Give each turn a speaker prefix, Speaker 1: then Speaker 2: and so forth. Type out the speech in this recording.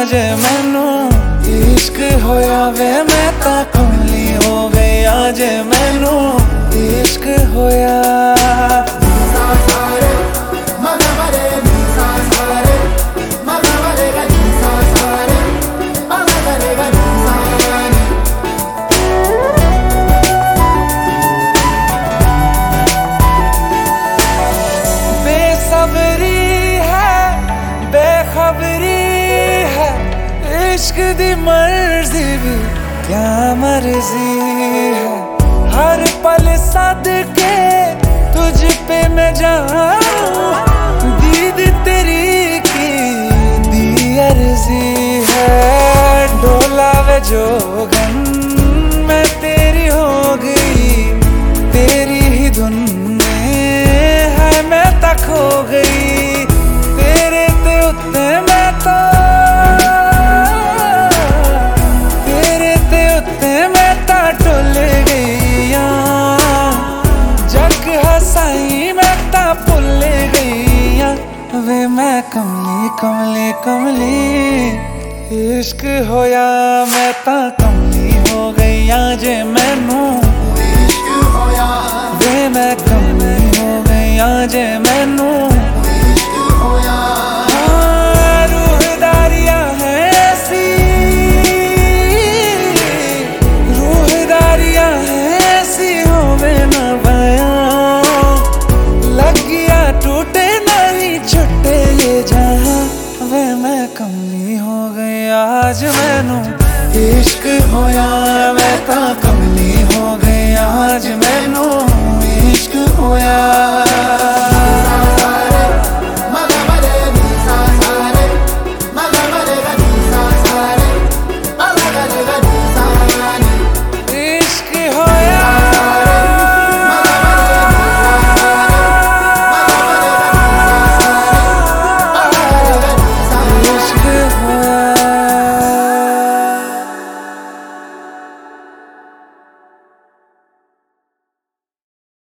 Speaker 1: आज मैनू। इश्क होया वे मैं तो कमली हो गई। आज मैनू इश्क मर्ज़ी भी क्या मर्ज़ी है? हर पल सद के तुझ पे मैं जाऊँ। दीद तेरी की दी अर्जी है। डोला वे जोगन वे मैं कमली कमली कमली। इश्क होया मैं ता कमली हो गई आज मैनू इश्क होया। वे मैं कमली हो गई आज मैनू कमी हो गई आज मैनू इश्क होया